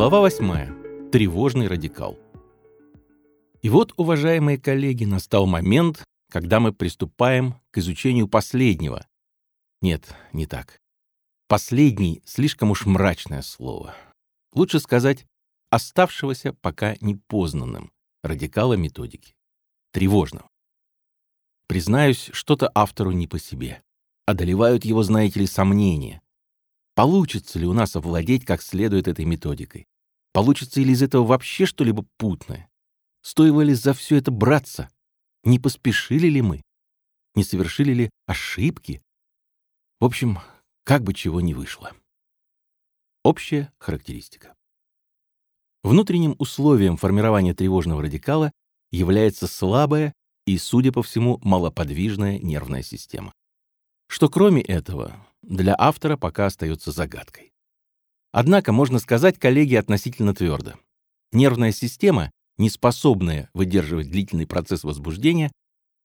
Глава 8. Тревожный радикал. И вот, уважаемые коллеги, настал момент, когда мы приступаем к изучению последнего. Нет, не так. Последний — слишком уж мрачное слово. Лучше сказать оставшегося пока непознанным радикала методики. Тревожного. Признаюсь, что-то автору не по себе. Одолевают его, знаете ли, сомнения. Получится ли у нас овладеть как следует этой методикой? Получится ли из этого вообще что-либо путное? Стоило ли за все это браться? Не поспешили ли мы? Не совершили ли ошибки? В общем, как бы чего ни вышло. Общая характеристика. Внутренним условием формирования тревожного радикала является слабая и, судя по всему, малоподвижная нервная система. Что кроме этого, для автора пока остается загадкой. Однако можно сказать коллеги относительно твердо. Нервная система, не способная выдерживать длительный процесс возбуждения,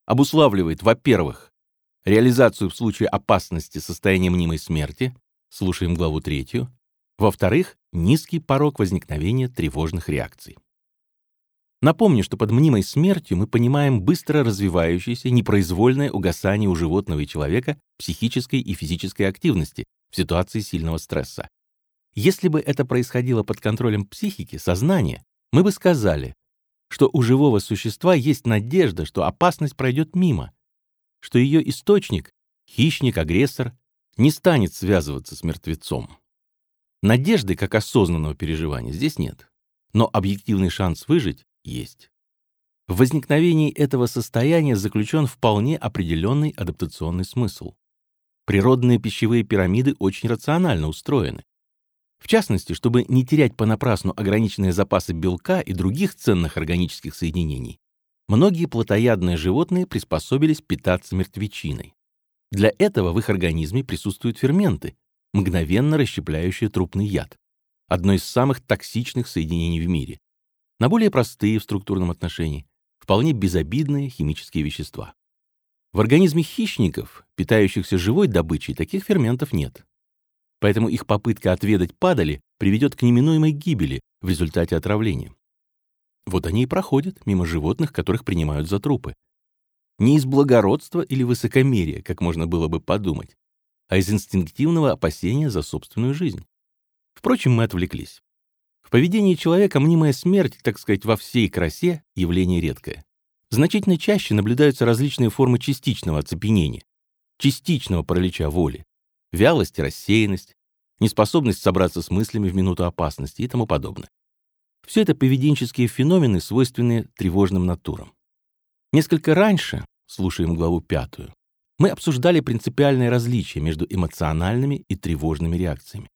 обуславливает, во-первых, реализацию в случае опасности состояния мнимой смерти, слушаем главу третью, во-вторых, низкий порог возникновения тревожных реакций. Напомню, что под мнимой смертью мы понимаем быстро развивающееся непроизвольное угасание у животного и человека психической и физической активности в ситуации сильного стресса. Если бы это происходило под контролем психики, сознания, мы бы сказали, что у живого существа есть надежда, что опасность пройдет мимо, что ее источник, хищник, агрессор, не станет связываться с мертвецом. Надежды как осознанного переживания здесь нет, но объективный шанс выжить есть. В возникновении этого состояния заключен вполне определенный адаптационный смысл. Природные пищевые пирамиды очень рационально устроены. В частности, чтобы не терять понапрасну ограниченные запасы белка и других ценных органических соединений, многие плотоядные животные приспособились питаться мертвечиной. Для этого в их организме присутствуют ферменты, мгновенно расщепляющие трупный яд, одно из самых токсичных соединений в мире на более простые в структурном отношении, вполне безобидные химические вещества. В организме хищников, питающихся живой добычей, таких ферментов нет. Поэтому их попытка отведать падали приведет к неминуемой гибели в результате отравления. Вот они и проходят мимо животных, которых принимают за трупы. Не из благородства или высокомерия, как можно было бы подумать, а из инстинктивного опасения за собственную жизнь. Впрочем, мы отвлеклись. В поведении человека мнимая смерть, так сказать, во всей красе, явление редкое. Значительно чаще наблюдаются различные формы частичного оцепенения, частичного паралича воли, вялость рассеянность, неспособность собраться с мыслями в минуту опасности и тому подобное. Все это поведенческие феномены, свойственные тревожным натурам. Несколько раньше, слушаем главу пятую, мы обсуждали принципиальное различие между эмоциональными и тревожными реакциями.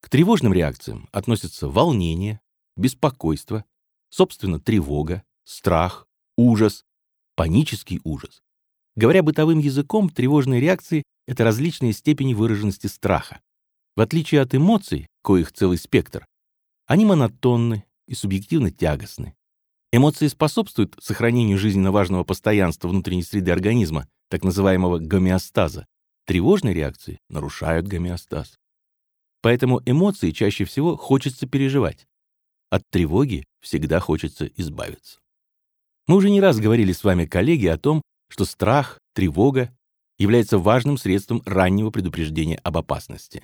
К тревожным реакциям относятся волнение, беспокойство, собственно, тревога, страх, ужас, панический ужас. Говоря бытовым языком, тревожные реакции — это различные степени выраженности страха. В отличие от эмоций, коих целый спектр, они монотонны и субъективно тягостны. Эмоции способствуют сохранению жизненно важного постоянства внутренней среды организма, так называемого гомеостаза. Тревожные реакции нарушают гомеостаз. Поэтому эмоции чаще всего хочется переживать. От тревоги всегда хочется избавиться. Мы уже не раз говорили с вами, коллеги, о том, что страх, тревога является важным средством раннего предупреждения об опасности.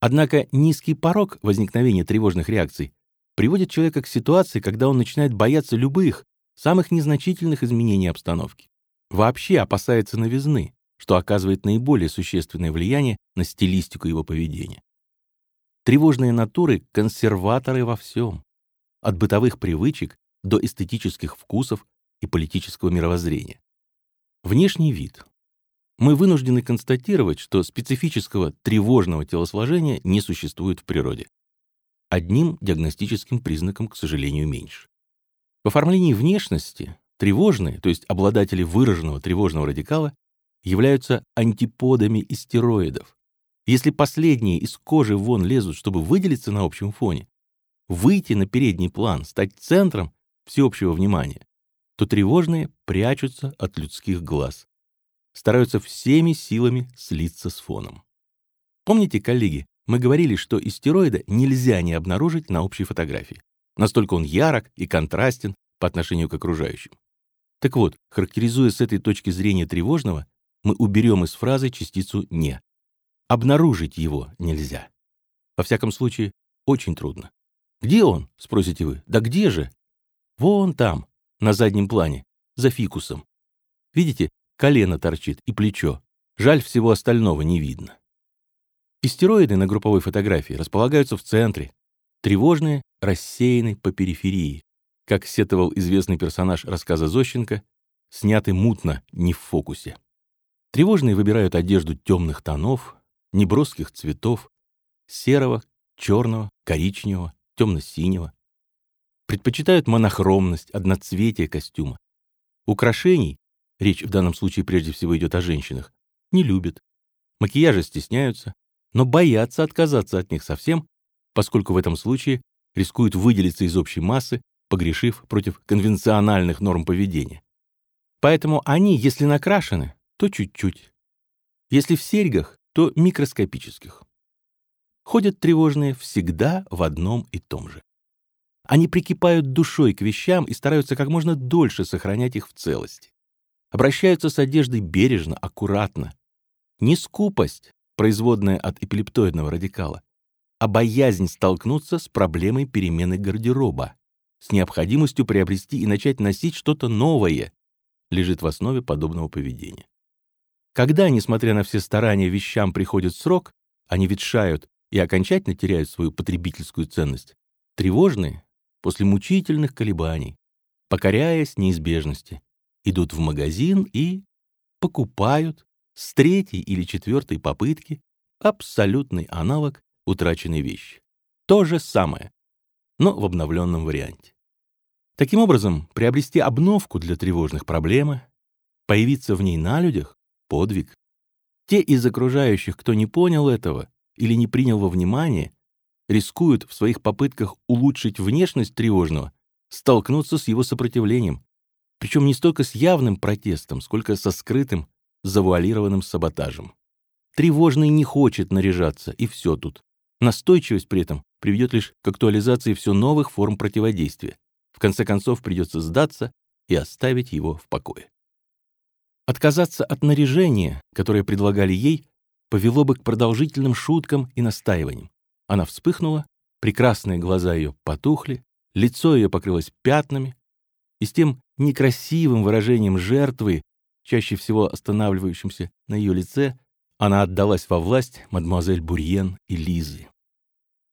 Однако низкий порог возникновения тревожных реакций приводит человека к ситуации, когда он начинает бояться любых, самых незначительных изменений обстановки. Вообще опасается новизны, что оказывает наиболее существенное влияние на стилистику его поведения. Тревожные натуры — консерваторы во всем. От бытовых привычек до эстетических вкусов и политического мировоззрения. Внешний вид. Мы вынуждены констатировать, что специфического тревожного телосложения не существует в природе. Одним диагностическим признаком, к сожалению, меньше. В оформлении внешности тревожные, то есть обладатели выраженного тревожного радикала, являются антиподами истероидов, если последние из кожи вон лезут, чтобы выделиться на общем фоне, выйти на передний план, стать центром всеобщего внимания, то тревожные прячутся от людских глаз, стараются всеми силами слиться с фоном. Помните, коллеги, мы говорили, что истероида нельзя не обнаружить на общей фотографии. Настолько он ярок и контрастен по отношению к окружающим. Так вот, характеризуя с этой точки зрения тревожного, мы уберем из фразы частицу «не». Обнаружить его нельзя. Во всяком случае, очень трудно. «Где он?» — спросите вы. «Да где же?» «Вон там, на заднем плане, за фикусом. Видите, колено торчит и плечо. Жаль, всего остального не видно». Истероиды на групповой фотографии располагаются в центре, тревожные рассеяны по периферии. Как сетовал известный персонаж рассказа Зощенко, сняты мутно, не в фокусе. Тревожные выбирают одежду темных тонов, неброских цветов, серого, черного, коричневого, темно-синего. Предпочитают монохромность, одноцветие костюма. Украшений, речь в данном случае прежде всего идет о женщинах, не любят. Макияжа стесняются, но боятся отказаться от них совсем, поскольку в этом случае рискуют выделиться из общей массы, погрешив против конвенциональных норм поведения. Поэтому они, если накрашены, то чуть-чуть. Если в серьгах, то микроскопических. Ходят тревожные всегда в одном и том же. Они прикипают душой к вещам и стараются как можно дольше сохранять их в целости. Обращаются с одеждой бережно, аккуратно. Не скупость, производная от эпилептоидного радикала, а боязнь столкнуться с проблемой перемены гардероба, с необходимостью приобрести и начать носить что-то новое, лежит в основе подобного поведения. Когда, несмотря на все старания, вещам приходит срок, они ветшают и окончательно теряют свою потребительскую ценность, тревожные, после мучительных колебаний, покоряясь неизбежности, идут в магазин и покупают с третьей или четвертой попытки абсолютный аналог утраченной вещи. То же самое, но в обновленном варианте. Таким образом, приобрести обновку для тревожных проблемы, появиться в ней на людях — подвиг. Те из окружающих, кто не понял этого или не принял во внимание, рискуют в своих попытках улучшить внешность тревожного столкнуться с его сопротивлением, причем не столько с явным протестом, сколько со скрытым завуалированным саботажем. Тревожный не хочет наряжаться, и все тут. Настойчивость при этом приведет лишь к актуализации все новых форм противодействия. В конце концов придется сдаться и оставить его в покое. Отказаться от наряжения, которое предлагали ей, повело бы к продолжительным шуткам и настаиваниям. Она вспыхнула, прекрасные глаза ее потухли, лицо ее покрылось пятнами, и с тем некрасивым выражением жертвы, чаще всего останавливающимся на ее лице, она отдалась во власть мадемуазель Бурьен и Лизы.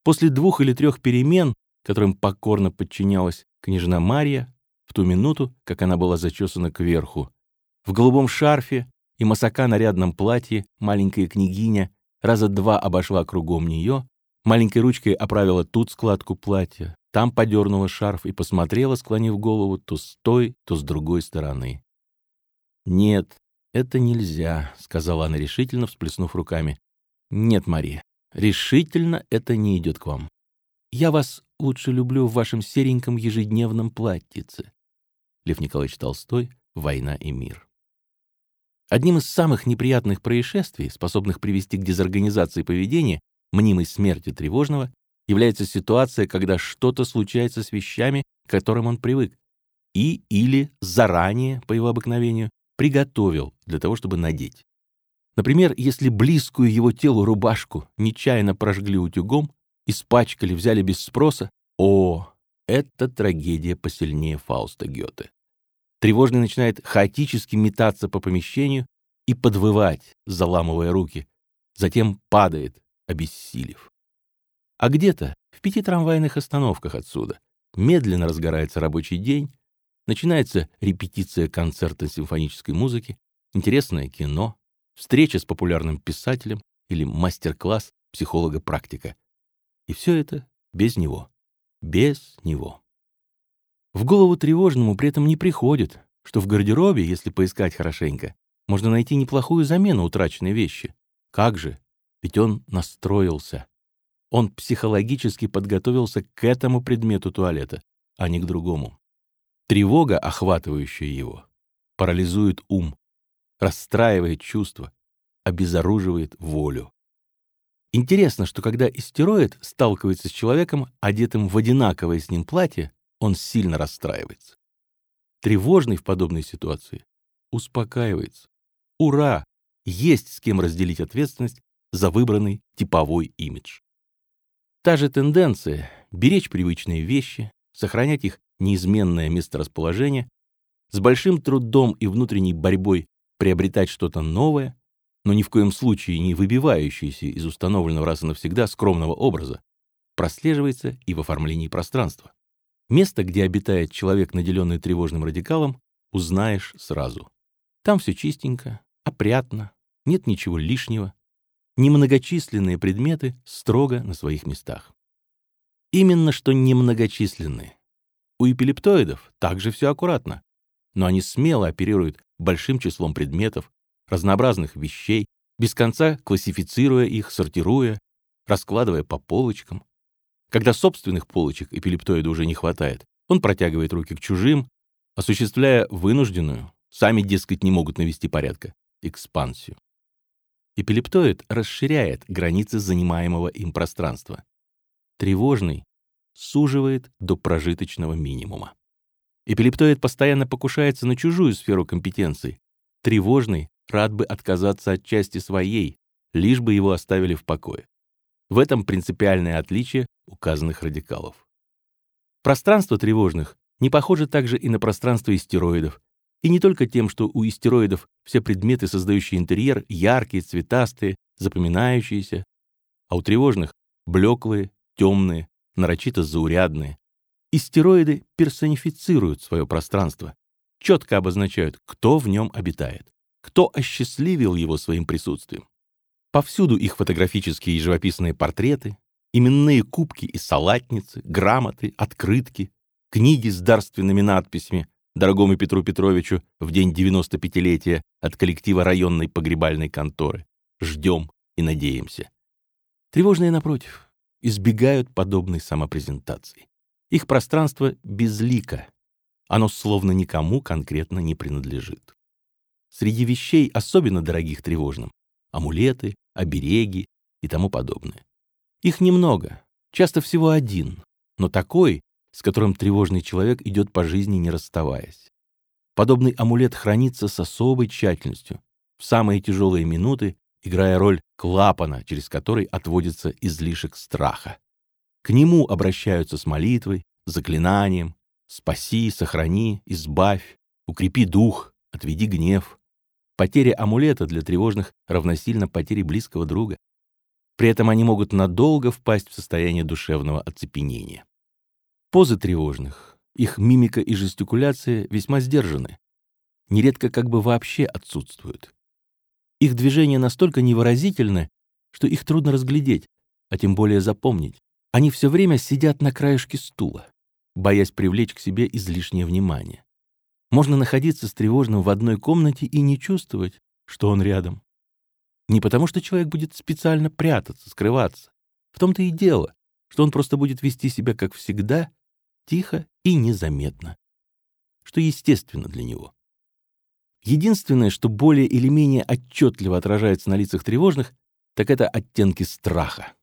После двух или трех перемен, которым покорно подчинялась княжна Мария, в ту минуту, как она была зачесана кверху, в голубом шарфе и масака нарядном платье маленькая княгиня раза два обошла кругом нее, маленькой ручкой оправила тут складку платья, там подернула шарф и посмотрела, склонив голову то с той, то с другой стороны. «Нет, это нельзя», — сказала она решительно, всплеснув руками. «Нет, Мария, решительно это не идет к вам. Я вас лучше люблю в вашем сереньком ежедневном платьице». Лев Николаевич Толстой «Война и мир». Одним из самых неприятных происшествий, способных привести к дезорганизации поведения, мнимой смерти тревожного, является ситуация, когда что-то случается с вещами, к которым он привык, и или заранее, по его обыкновению, приготовил для того, чтобы надеть. Например, если близкую его телу рубашку нечаянно прожгли утюгом, испачкали, взяли без спроса, о, это трагедия посильнее Фауста Гёте. Тревожный начинает хаотически метаться по помещению и подвывать, заламывая руки, затем падает, обессилев. А где-то, в пяти трамвайных остановках отсюда, медленно разгорается рабочий день, Начинается репетиция концерта симфонической музыки, интересное кино, встреча с популярным писателем или мастер-класс психолога-практика. И все это без него. Без него. В голову тревожному при этом не приходит, что в гардеробе, если поискать хорошенько, можно найти неплохую замену утраченной вещи. Как же? Ведь он настроился. Он психологически подготовился к этому предмету туалета, а не к другому. Тревога, охватывающая его, парализует ум, расстраивает чувства, обезоруживает волю. Интересно, что когда истероид сталкивается с человеком, одетым в одинаковое с ним платье, он сильно расстраивается. Тревожный в подобной ситуации успокаивается. Ура! Есть с кем разделить ответственность за выбранный типовой имидж. Та же тенденция — беречь привычные вещи, сохранять их неизменное месторасположение, с большим трудом и внутренней борьбой приобретать что-то новое, но ни в коем случае не выбивающееся из установленного раз и навсегда скромного образа, прослеживается и в оформлении пространства. Место, где обитает человек, наделенный тревожным радикалом, узнаешь сразу. Там все чистенько, опрятно, нет ничего лишнего, немногочисленные предметы строго на своих местах. Именно что немногочисленные. У эпилептоидов также все аккуратно, но они смело оперируют большим числом предметов, разнообразных вещей, без конца классифицируя их, сортируя, раскладывая по полочкам. Когда собственных полочек эпилептоида уже не хватает, он протягивает руки к чужим, осуществляя вынужденную, сами, дескать, не могут навести порядка, экспансию. Эпилептоид расширяет границы занимаемого им пространства. Тревожный суживает до прожиточного минимума. Эпилептоид постоянно покушается на чужую сферу компетенций. Тревожный рад бы отказаться от части своей, лишь бы его оставили в покое. В этом принципиальное отличие указанных радикалов. Пространство тревожных не похоже также и на пространство истероидов, и не только тем, что у истероидов все предметы, создающие интерьер, яркие, цветастые, запоминающиеся, а у тревожных — блеклые, темные, нарочито заурядные. Истероиды персонифицируют свое пространство, четко обозначают, кто в нем обитает, кто осчастливил его своим присутствием. Повсюду их фотографические и живописные портреты, именные кубки и салатницы, грамоты, открытки, книги с дарственными надписями, дорогому Петру Петровичу в день 95-летия от коллектива районной погребальной конторы. Ждем и надеемся. Тревожные, напротив, избегают подобной самопрезентации. Их пространство безлико. Оно словно никому конкретно не принадлежит. Среди вещей, особенно дорогих тревожным, амулеты, обереги и тому подобное. Их немного, часто всего один, но такой, с которым тревожный человек идет по жизни, не расставаясь. Подобный амулет хранится с особой тщательностью, в самые тяжелые минуты, играя роль клапана, через который отводится излишек страха. К нему обращаются с молитвой, заклинанием «Спаси, сохрани, избавь, укрепи дух, отведи гнев». Потеря амулета для тревожных равносильно потере близкого друга. При этом они могут надолго впасть в состояние душевного оцепенения. Позы тревожных, их мимика и жестикуляция весьма сдержаны, нередко как бы вообще отсутствуют. Их движения настолько невыразительны, что их трудно разглядеть, а тем более запомнить. Они все время сидят на краешке стула, боясь привлечь к себе излишнее внимание. Можно находиться с тревожным в одной комнате и не чувствовать, что он рядом. Не потому, что человек будет специально прятаться, скрываться. В том-то и дело, что он просто будет вести себя, как всегда, тихо и незаметно, что естественно для него. Единственное, что более или менее отчетливо отражается на лицах тревожных, так это оттенки страха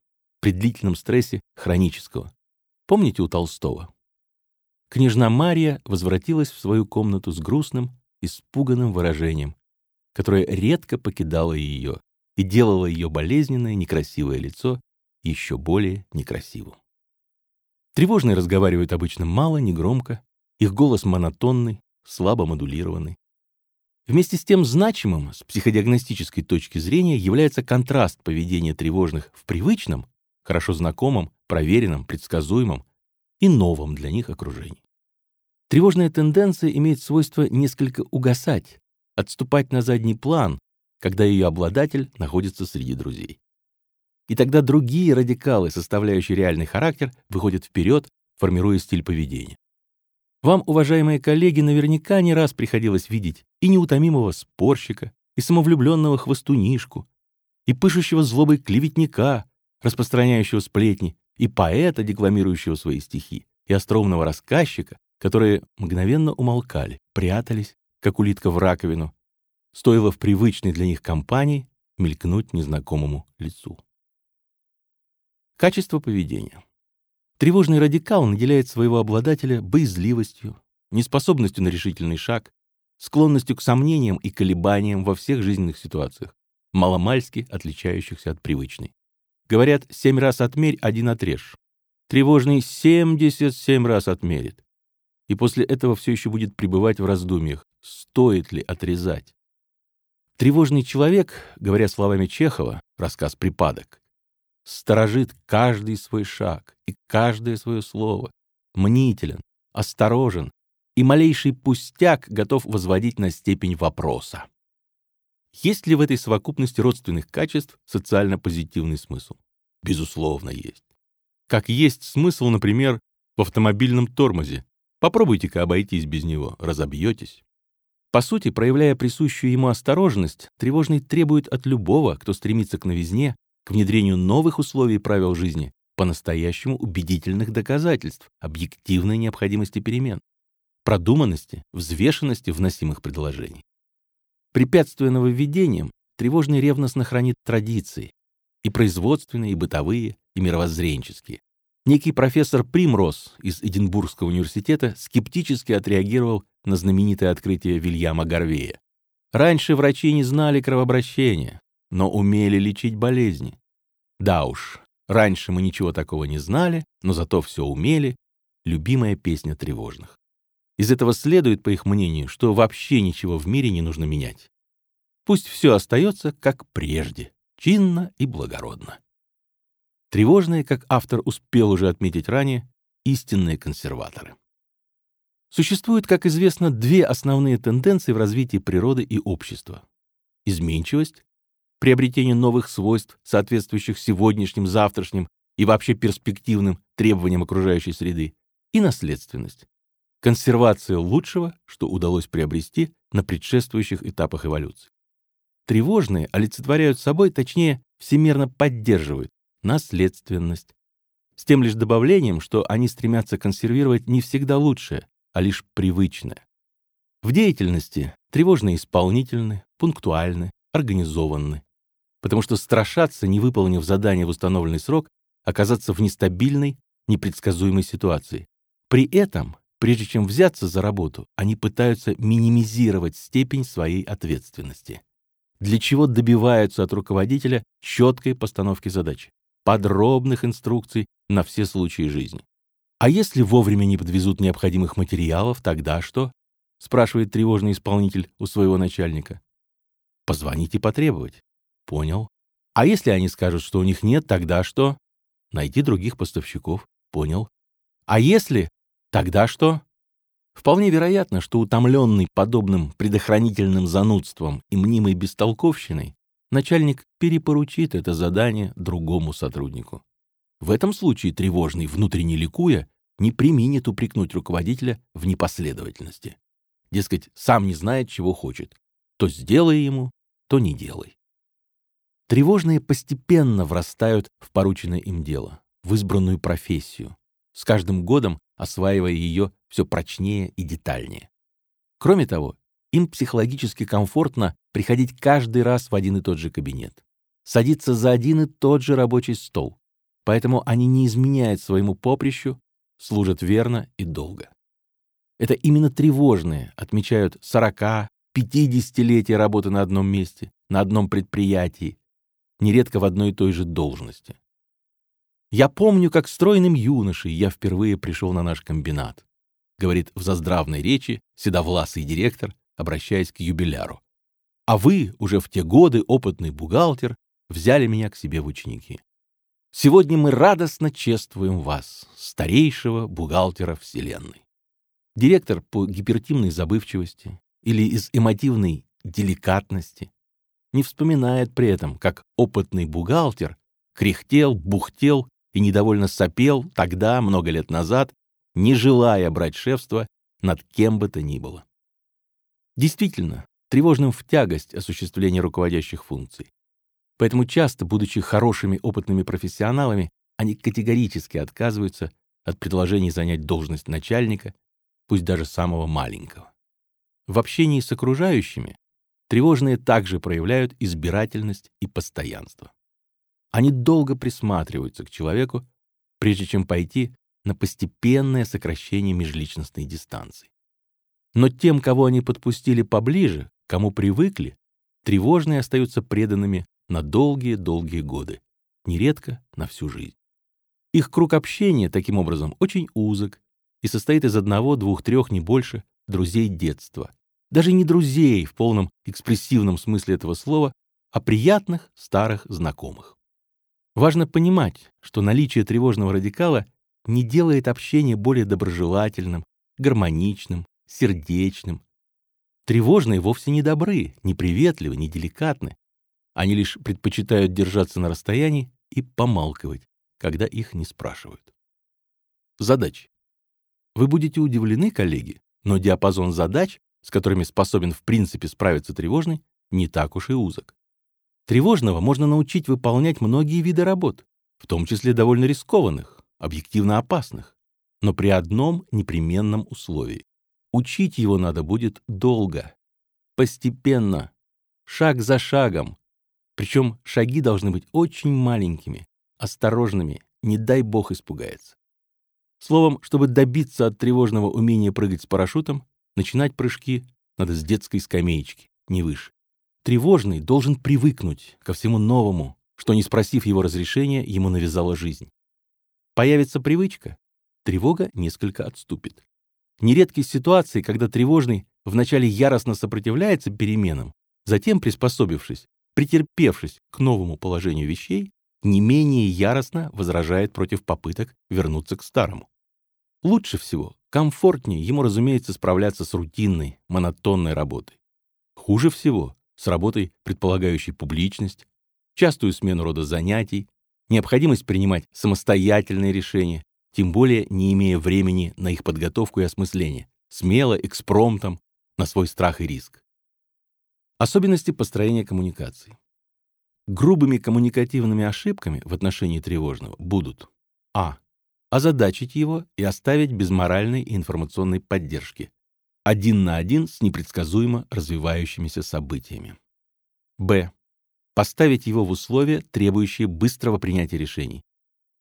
при длительном стрессе хронического. Помните у Толстого? Княжна Мария возвратилась в свою комнату с грустным, испуганным выражением, которое редко покидало ее и делало ее болезненное, некрасивое лицо еще более некрасивым. Тревожные разговаривают обычно мало, негромко, их голос монотонный, слабо модулированный. Вместе с тем значимым с психодиагностической точки зрения является контраст поведения тревожных в привычном, хорошо знакомом, проверенном, предсказуемом и новом для них окружении. Тревожная тенденция имеет свойство несколько угасать, отступать на задний план, когда ее обладатель находится среди друзей. И тогда другие радикалы, составляющие реальный характер, выходят вперед, формируя стиль поведения. Вам, уважаемые коллеги, наверняка не раз приходилось видеть и неутомимого спорщика, и самовлюбленного хвостунишку, и пышущего злобой клеветника, распространяющего сплетни, и поэта, декламирующего свои стихи, и остроумного рассказчика, которые мгновенно умолкали, прятались, как улитка в раковину, стоило в привычной для них компании мелькнуть незнакомому лицу. Качество поведения. Тревожный радикал наделяет своего обладателя боязливостью, неспособностью на решительный шаг, склонностью к сомнениям и колебаниям во всех жизненных ситуациях, маломальски отличающихся от привычной. Говорят, семь раз отмерь, один отрежь. Тревожный 77 раз отмерит. И после этого все еще будет пребывать в раздумьях, стоит ли отрезать. Тревожный человек, говоря словами Чехова, рассказ «Припадок», сторожит каждый свой шаг и каждое свое слово, мнителен, осторожен и малейший пустяк готов возводить на степень вопроса. Есть ли в этой совокупности родственных качеств социально позитивный смысл? Безусловно, есть. Как есть смысл, например, в автомобильном тормозе. Попробуйте-ка обойтись без него, разобьетесь. По сути, проявляя присущую ему осторожность, тревожный требует от любого, кто стремится к новизне, к внедрению новых условий и правил жизни, по-настоящему убедительных доказательств объективной необходимости перемен, продуманности, взвешенности вносимых предложений. Препятствуя нововведениям, тревожный ревностно хранит традиции, и производственные, и бытовые, и мировоззренческие. Некий профессор Примрос из Эдинбургского университета скептически отреагировал на знаменитое открытие Вильяма Гарвея. Раньше врачи не знали кровообращения, но умели лечить болезни. Да уж, раньше мы ничего такого не знали, но зато все умели. Любимая песня тревожных. Из этого следует, по их мнению, что вообще ничего в мире не нужно менять. Пусть все остается как прежде, чинно и благородно. Тревожные, как автор успел уже отметить ранее, истинные консерваторы. Существуют, как известно, две основные тенденции в развитии природы и общества. Изменчивость, приобретение новых свойств, соответствующих сегодняшним, завтрашним и вообще перспективным требованиям окружающей среды, и наследственность, консервация лучшего, что удалось приобрести на предшествующих этапах эволюции. Тревожные олицетворяют собой, точнее, всемирно поддерживают наследственность, с тем лишь добавлением, что они стремятся консервировать не всегда лучшее, а лишь привычное. В деятельности тревожно исполнительны, пунктуальны, организованны, потому что страшатся, не выполнив задание в установленный срок, оказаться в нестабильной, непредсказуемой ситуации. При этом, прежде чем взяться за работу, они пытаются минимизировать степень своей ответственности. Для чего добиваются от руководителя четкой постановки задачи, подробных инструкций на все случаи жизни. А если вовремя не подвезут необходимых материалов, тогда что? спрашивает тревожный исполнитель у своего начальника. Позвоните потребовать. Понял. А если они скажут, что у них нет, тогда что? Найти других поставщиков. Понял. А если? Тогда что? Вполне вероятно, что утомленный подобным предохранительным занудством и мнимой бестолковщиной, начальник перепоручит это задание другому сотруднику. В этом случае тревожный, внутренне ликуя, не применит упрекнуть руководителя в непоследовательности. Дескать, сам не знает, чего хочет. То сделай ему, то не делай. Тревожные постепенно врастают в порученное им дело, в избранную профессию, с каждым годом осваивая ее все прочнее и детальнее. Кроме того, им психологически комфортно приходить каждый раз в один и тот же кабинет, садиться за один и тот же рабочий стол, поэтому они не изменяют своему поприщу, служат верно и долго. Это именно тревожные отмечают 40-50-летия работы на одном месте, на одном предприятии, нередко в одной и той же должности. «Я помню, как стройным юношей я впервые пришел на наш комбинат», говорит в заздравной речи седовласый директор, обращаясь к юбиляру. «А вы, уже в те годы опытный бухгалтер, взяли меня к себе в ученики. Сегодня мы радостно чествуем вас, старейшего бухгалтера Вселенной. Директор по гипертимной забывчивости или из эмотивной деликатности не вспоминает при этом, как опытный бухгалтер кряхтел, бухтел и недовольно сопел тогда, много лет назад, не желая брать шефство над кем бы то ни было. Действительно, тревожным в тягость осуществление руководящих функций. Поэтому часто, будучи хорошими опытными профессионалами, они категорически отказываются от предложений занять должность начальника, пусть даже самого маленького. В общении с окружающими тревожные также проявляют избирательность и постоянство. Они долго присматриваются к человеку, прежде чем пойти на постепенное сокращение межличностной дистанции. Но тем, кого они подпустили поближе, кому привыкли, тревожные остаются преданными на долгие-долгие годы, нередко на всю жизнь. Их круг общения, таким образом, очень узок и состоит из одного, двух, трех, не больше, друзей детства. Даже не друзей в полном экспрессивном смысле этого слова, а приятных старых знакомых. Важно понимать, что наличие тревожного радикала не делает общение более доброжелательным, гармоничным, сердечным. Тревожные вовсе не добры, не приветливы, не деликатны. Они лишь предпочитают держаться на расстоянии и помалкивать, когда их не спрашивают. Задачи. Вы будете удивлены, коллеги, но диапазон задач, с которыми способен в принципе справиться тревожный, не так уж и узок. Тревожного можно научить выполнять многие виды работ, в том числе довольно рискованных, объективно опасных, но при одном непременном условии. Учить его надо будет долго, постепенно, шаг за шагом. Причем шаги должны быть очень маленькими, осторожными, не дай бог испугается. Словом, чтобы добиться от тревожного умения прыгать с парашютом, начинать прыжки надо с детской скамеечки, не выше. Тревожный должен привыкнуть ко всему новому, что, не спросив его разрешения, ему навязала жизнь. Появится привычка, тревога несколько отступит. Нередки ситуации, когда тревожный вначале яростно сопротивляется переменам, затем, приспособившись, претерпевшись к новому положению вещей, не менее яростно возражает против попыток вернуться к старому. Лучше всего, комфортнее ему, разумеется, справляться с рутинной, монотонной работой. Хуже всего с работой, предполагающей публичность, частую смену рода занятий, необходимость принимать самостоятельные решения, тем более не имея времени на их подготовку и осмысление, смело, экспромтом, на свой страх и риск. Особенности построения коммуникации. Грубыми коммуникативными ошибками в отношении тревожного будут а. озадачить его и оставить без моральной и информационной поддержки, один на один с непредсказуемо развивающимися событиями. Б. Поставить его в условия, требующие быстрого принятия решений,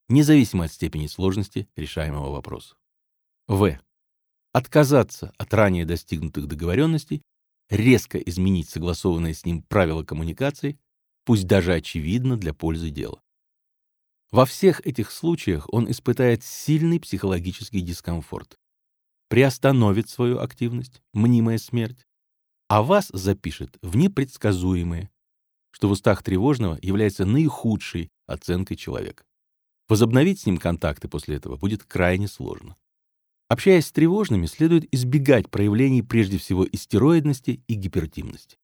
независимо от степени сложности решаемого вопроса. В. Отказаться от ранее достигнутых договоренностей, резко изменить согласованные с ним правила коммуникации, пусть даже очевидно для пользы дела. Во всех этих случаях он испытает сильный психологический дискомфорт приостановит свою активность, мнимая смерть, а вас запишет в непредсказуемое, что в устах тревожного является наихудшей оценкой человека. Возобновить с ним контакты после этого будет крайне сложно. Общаясь с тревожными, следует избегать проявлений прежде всего истероидности и гипертимности.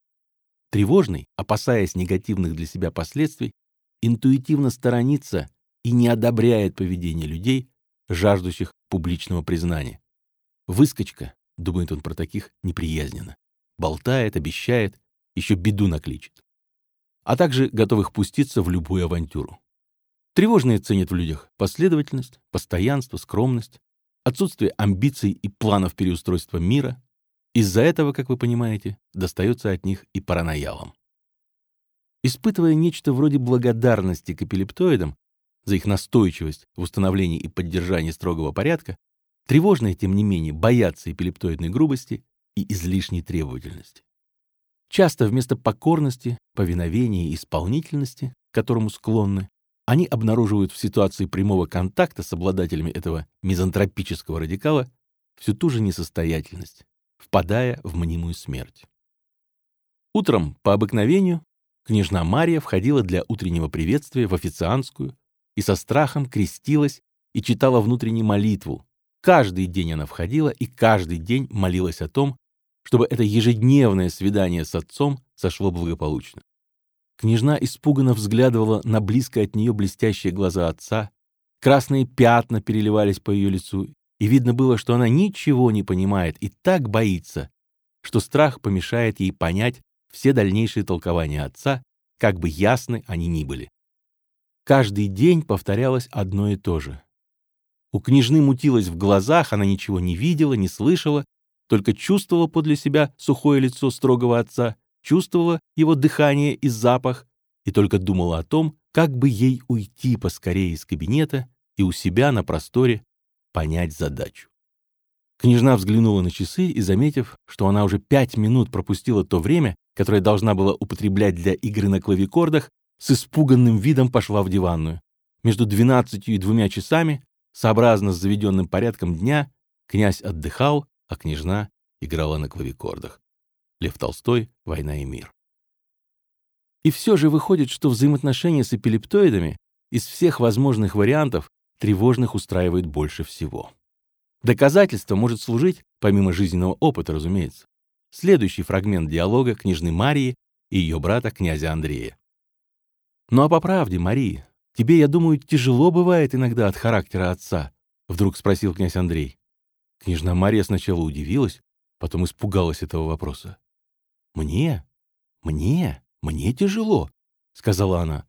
Тревожный, опасаясь негативных для себя последствий, интуитивно сторонится и не одобряет поведение людей, жаждущих публичного признания, Выскочка, думает он про таких неприязненно. Болтает, обещает, еще беду накличет. А также готовых пуститься в любую авантюру. Тревожные ценят в людях последовательность, постоянство, скромность, отсутствие амбиций и планов переустройства мира. Из-за этого, как вы понимаете, достается от них и параноялам. Испытывая нечто вроде благодарности к эпилептоидам за их настойчивость в установлении и поддержании строгого порядка, Тревожные, тем не менее, боятся эпилептоидной грубости и излишней требовательности. Часто вместо покорности, повиновения и исполнительности, к которому склонны, они обнаруживают в ситуации прямого контакта с обладателями этого мизантропического радикала всю ту же несостоятельность, впадая в мнимую смерть. Утром, по обыкновению, княжна Мария входила для утреннего приветствия в официантскую и со страхом крестилась и читала внутреннюю молитву, Каждый день она входила и каждый день молилась о том, чтобы это ежедневное свидание с отцом сошло благополучно. Княжна испуганно взглядывала на близко от нее блестящие глаза отца, красные пятна переливались по ее лицу, и видно было, что она ничего не понимает и так боится, что страх помешает ей понять все дальнейшие толкования отца, как бы ясны они ни были. Каждый день повторялось одно и то же. У княжны мутилось в глазах, она ничего не видела, не слышала, только чувствовала подле себя сухое лицо строгого отца, чувствовала его дыхание и запах и только думала о том, как бы ей уйти поскорее из кабинета и у себя на просторе понять задачу. Княжна взглянула на часы и, заметив, что она уже пять минут пропустила то время, которое должна была употреблять для игры на клавикордах, с испуганным видом пошла в диванную. Между двенадцатью и двумя часами, сообразно с заведенным порядком дня, князь отдыхал, а княжна играла на клавикордах. Лев Толстой «Война и мир». И все же выходит, что взаимоотношения с эпилептоидами из всех возможных вариантов тревожных устраивает больше всего. Доказательство может служить, помимо жизненного опыта, разумеется, следующий фрагмент диалога княжны Марии и ее брата князя Андрея. «Ну а по правде, Мария, тебе, я думаю, тяжело бывает иногда от характера отца?» — вдруг спросил князь Андрей. Княжна Мария сначала удивилась, потом испугалась этого вопроса. «Мне? Мне? Мне тяжело», — сказала она.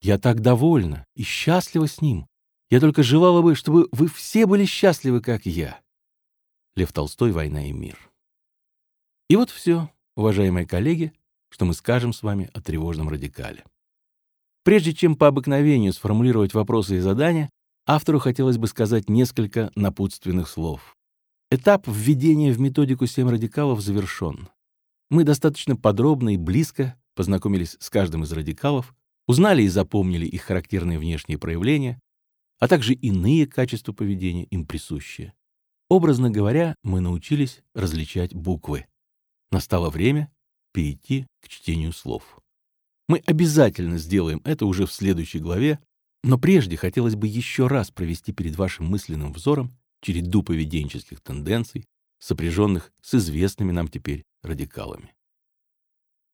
«Я так довольна и счастлива с ним. Я только желала бы, чтобы вы все были счастливы, как я». Лев Толстой «Война и мир». И вот все, уважаемые коллеги, что мы скажем с вами о тревожном радикале. Прежде чем по обыкновению сформулировать вопросы и задания, автору хотелось бы сказать несколько напутственных слов. Этап введения в методику 7 радикалов завершен. Мы достаточно подробно и близко познакомились с каждым из радикалов, узнали и запомнили их характерные внешние проявления, а также иные качества поведения им присущие. Образно говоря, мы научились различать буквы. Настало время перейти к чтению слов. Мы обязательно сделаем это уже в следующей главе, но прежде хотелось бы еще раз провести перед вашим мысленным взором череду поведенческих тенденций, сопряженных с известными нам теперь радикалами.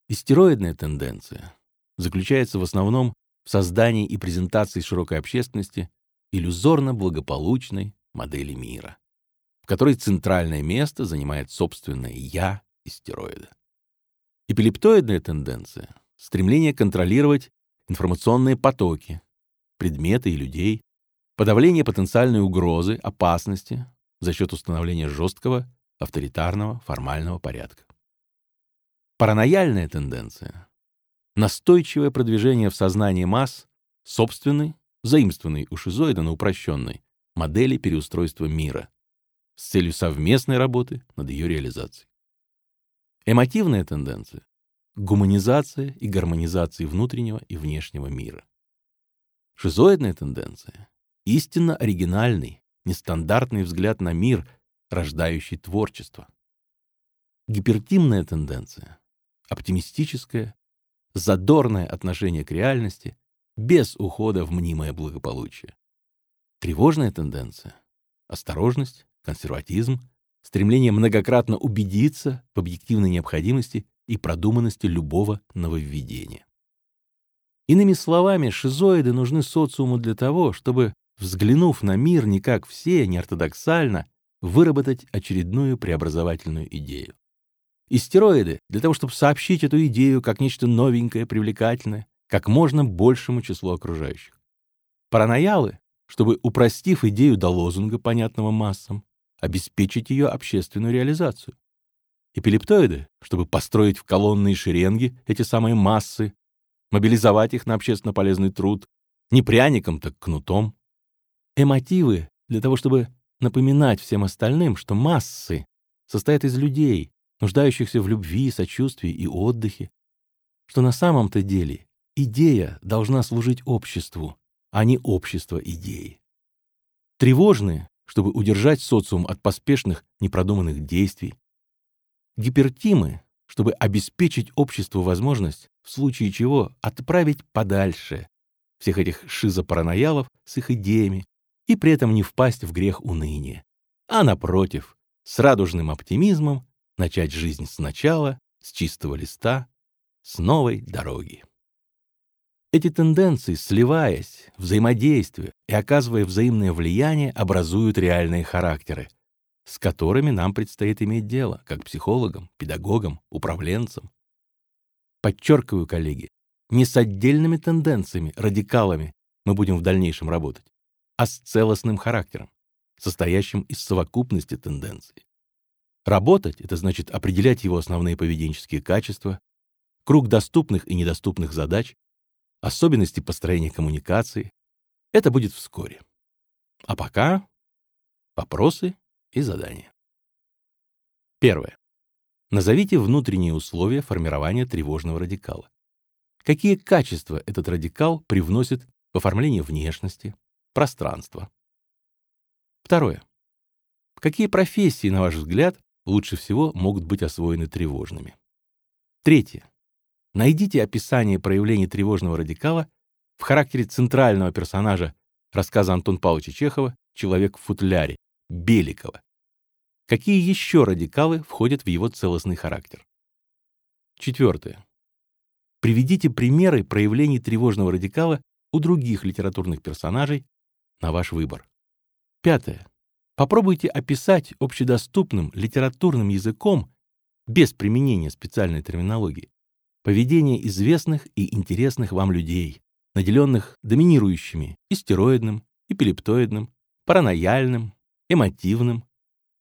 Истероидная тенденция заключается в основном в создании и презентации широкой общественности иллюзорно-благополучной модели мира, в которой центральное место занимает собственное «я» истероида. Эпилептоидная тенденция — стремление контролировать информационные потоки, предметы и людей, подавление потенциальной угрозы, опасности за счет установления жесткого, авторитарного, формального порядка. Паранояльная тенденция — настойчивое продвижение в сознании масс собственной, заимствованной у шизоида, но упрощенной, модели переустройства мира с целью совместной работы над ее реализацией. Эмотивная тенденция — гуманизация и гармонизация внутреннего и внешнего мира. Шизоидная тенденция — истинно оригинальный, нестандартный взгляд на мир, рождающий творчество. Гипертимная тенденция оптимистическое, задорное отношение к реальности, без ухода в мнимое благополучие. Тревожная тенденция — осторожность, консерватизм, стремление многократно убедиться в объективной необходимости и продуманности любого нововведения. Иными словами, шизоиды нужны социуму для того, чтобы, взглянув на мир не как все, не ортодоксально, выработать очередную преобразовательную идею. Истероиды для того, чтобы сообщить эту идею как нечто новенькое, привлекательное, как можно большему числу окружающих. Параноялы, чтобы, упростив идею до лозунга, понятного массам, обеспечить ее общественную реализацию. Эпилептоиды, чтобы построить в колонные шеренги эти самые массы, мобилизовать их на общественно полезный труд, не пряником, так кнутом. Эмотивы для того, чтобы напоминать всем остальным, что массы состоят из людей, нуждающихся в любви, сочувствии и отдыхе, что на самом-то деле идея должна служить обществу, а не общество идеи. Тревожные, чтобы удержать социум от поспешных, непродуманных действий. Гипертимы, чтобы обеспечить обществу возможность, в случае чего, отправить подальше всех этих шизопараноялов с их идеями и при этом не впасть в грех уныния, а, напротив, с радужным оптимизмом начать жизнь сначала, с чистого листа, с новой дороги. Эти тенденции, сливаясь, взаимодействуя и оказывая взаимное влияние, образуют реальные характеры, с которыми нам предстоит иметь дело, как психологам, педагогам, управленцам. Подчеркиваю, коллеги, не с отдельными тенденциями, радикалами мы будем в дальнейшем работать, а с целостным характером, состоящим из совокупности тенденций. Работать — это значит определять его основные поведенческие качества, круг доступных и недоступных задач, особенности построения коммуникации. Это будет вскоре. А пока вопросы и задания. Первое. Назовите внутренние условия формирования тревожного радикала. Какие качества этот радикал привносит в оформление внешности, пространства? Второе. Какие профессии, на ваш взгляд, лучше всего могут быть освоены тревожными? Третье. Найдите описание проявлений тревожного радикала в характере центрального персонажа рассказа Антона Павловича Чехова «Человек в футляре» Беликова. Какие еще радикалы входят в его целостный характер? Четвертое. Приведите примеры проявлений тревожного радикала у других литературных персонажей на ваш выбор. Пятое. Попробуйте описать общедоступным литературным языком, без применения специальной терминологии, поведение известных и интересных вам людей, наделенных доминирующими истероидным, эпилептоидным, паранояльным, эмотивным,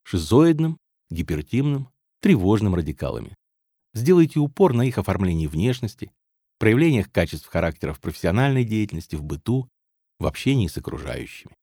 шизоидным, гипертимным, тревожным радикалами. Сделайте упор на их оформлении внешности, проявлениях качеств характера в профессиональной деятельности, в быту, в общении с окружающими.